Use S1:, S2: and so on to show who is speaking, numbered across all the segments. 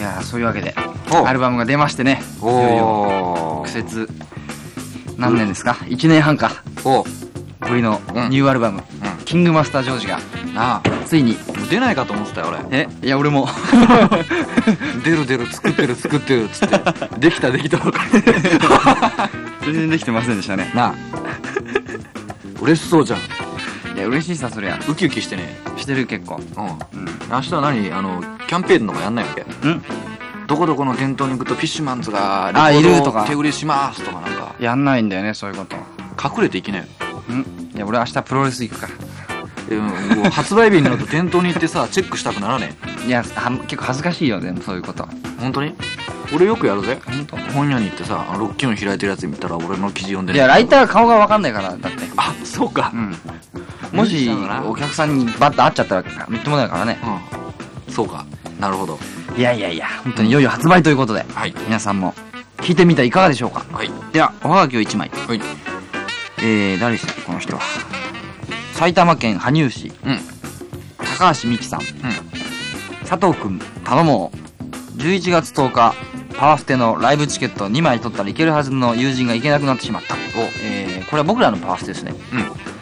S1: ーそういうわけで
S2: お
S1: アルバムが出ましてねいよいよ
S2: おー
S1: 苦節何年ですか？1年半か。
S2: お
S1: ぶりの
S2: うん。
S1: ニューアルバム、
S2: う
S1: キングマスタージョージが
S2: なあ。
S1: ついに。
S2: 出ないかと思ってたよ俺。
S1: え？いや俺も。
S2: 出る出る作ってる作ってるっつって。できたできた。
S1: 全然できてませんでしたね。
S2: なあ。嬉しそうじゃん。
S1: いや嬉しいさそりゃ。
S2: ウキウキしてね。
S1: してる結構。
S2: うん。
S1: うん。
S2: 明日は何？あのキャンペーンとかやんないわけ。
S1: うん。
S2: どこどこの店頭に行くとフィッシュマンズが
S1: あ
S2: レコード
S1: いるとか。
S2: 手売りしますとかなんか。
S1: やんないんだよねそういうこと。
S2: 隠れていきなよ。
S1: うん。いや俺明日プロレス行くか
S2: うん。もう発売日になると店頭に行ってさ チェックしたくならね
S1: いやは結構恥ずかしいよでもそういうこと。
S2: 本当に？俺よくやるぜ。
S1: 本当？
S2: 本屋に行ってさあのロッキオン開いてるやつ見たら俺の記事読んでね。
S1: いやライター顔が分かんないからだって。
S2: あそうか。
S1: うん。もしお客さんにバッと会っちゃったらみっともないからね。
S2: うん。そうかなるほど。
S1: いやいやいや本当にいよいよ発売ということで
S2: はい。
S1: 皆さんも聞いてみてはいかがでしょうか？
S2: はい。
S1: ではおはがきを1枚。
S2: はい。
S1: えー、誰でしたっけこの人は。埼玉県羽生市。
S2: うん。
S1: 高橋美希さん。佐藤くん頼もう。11月10日パワーステのライブチケット2枚取ったらいけるはずの友人が行けなくなってしまった。お、えー、これは僕らのパワーステですね。
S2: うん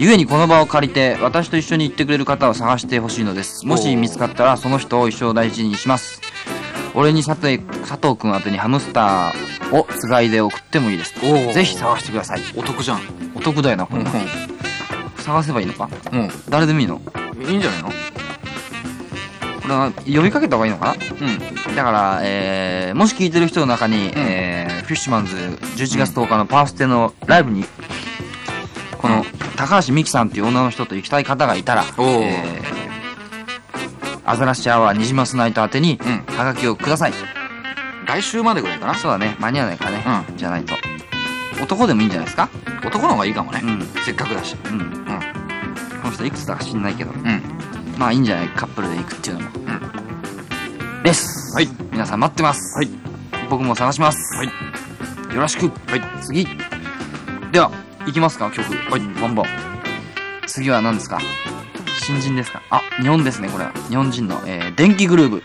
S1: ゆえにこの場を借りて私と一緒に行ってくれる方を探してほしいのです。もし見つかったらその人を一生大事にします。俺に佐藤佐藤くん宛てにハムスターをつがいで送ってもいいですぜひ探してください。
S2: お得じゃん。
S1: お得だよなこ
S2: うん。
S1: 探せばいいのか？
S2: うん。
S1: 誰でもいいの？
S2: いいんじゃないの？
S1: これは呼びかけた方がいいのかな？
S2: うん。
S1: だから、えー、もし聞いてる人の中に、えー、フィッシュマンズ11月10日のパーステのライブに、この高橋美希さんっていう女の人と行きたい方がいたら、えー、アザラシアワーニジマスナイト宛てに、
S2: うん
S1: はがきをください。
S2: 来週までぐらいかな
S1: そうだね、間に合わないからね、
S2: う
S1: じゃないと。男でもいいんじゃないですか？
S2: 男の方がいいかもね
S1: うん、
S2: せっかくだし
S1: うん。
S2: うん
S1: この人いくつだか知んないけど、
S2: うん
S1: まあいいんじゃないカップルで行くっていうのも。
S2: うん
S1: です。
S2: はい。
S1: 皆さん待ってます。
S2: はい。
S1: 僕も探します。
S2: はい。
S1: よろしく。
S2: はい
S1: 次。では、行きますか、曲。はい。ボンバン。次は何ですか？新人ですか？あ、日本ですね、これは。日本人の、えー、電気グルーブ。